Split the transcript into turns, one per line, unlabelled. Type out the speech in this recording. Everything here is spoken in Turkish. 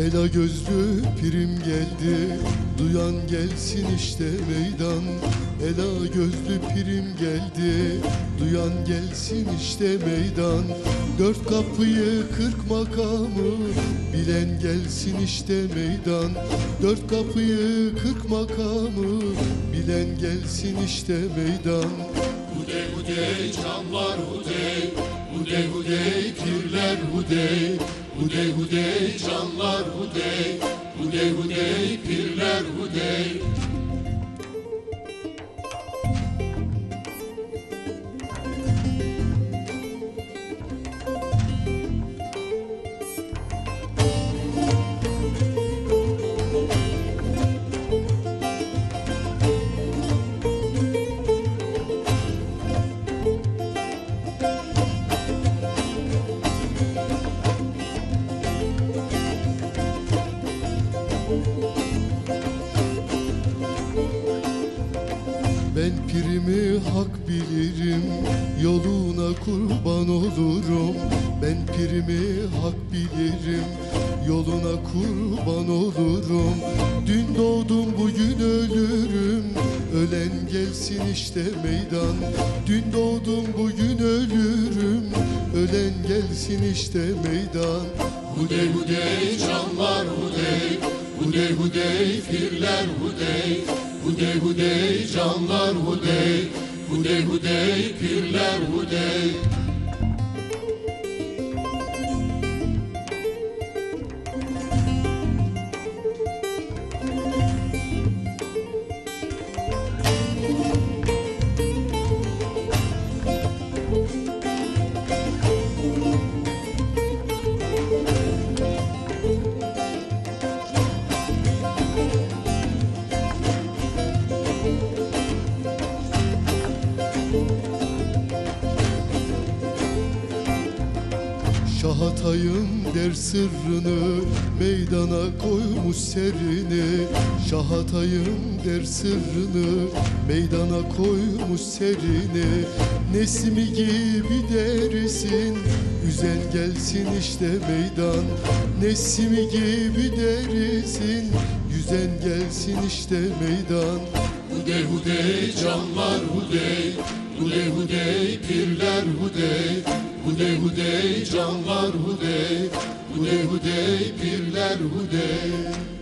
Ela gözlü pirim geldi Duyan gelsin işte meydan. Ela gözlü pirim geldi Duyan gelsin işte meydan. Dört kapıyı kırk makamı Bilen gelsin işte meydan. Dört kapıyı kırk makamı Bilen gelsin işte meydan. Hudey hudey çamlar hudey Hudey hudey pirler hudey. Hudey hudey canlar hudey. Hudey hudey Ben pirimi hak bilirim Yoluna kurban olurum. Ben pirimi hak bilirim Yoluna kurban olurum. Dün doğdum bugün ölürüm. Ölen gelsin işte meydan. Dün doğdum bugün ölürüm. Ölen gelsin işte meydan. Hudey hudey canlar hudey Hudey hudey firler hudey. Hudey hudey canlar hudey. Hudey hudey pirler hudey Şahatay'ın der sırrını meydana koymuş serini. Şahatay'ın der sırrını meydana koymuş serini. Nesimi gibi dersin Üzen gelsin işte meydan. Nesimi gibi dersin Yüzen gelsin işte meydan. Hudey hudey canlar hudey Hudey hudey pirler hudey Hudey hudey canlar hudey Hudey hudey pirler hudey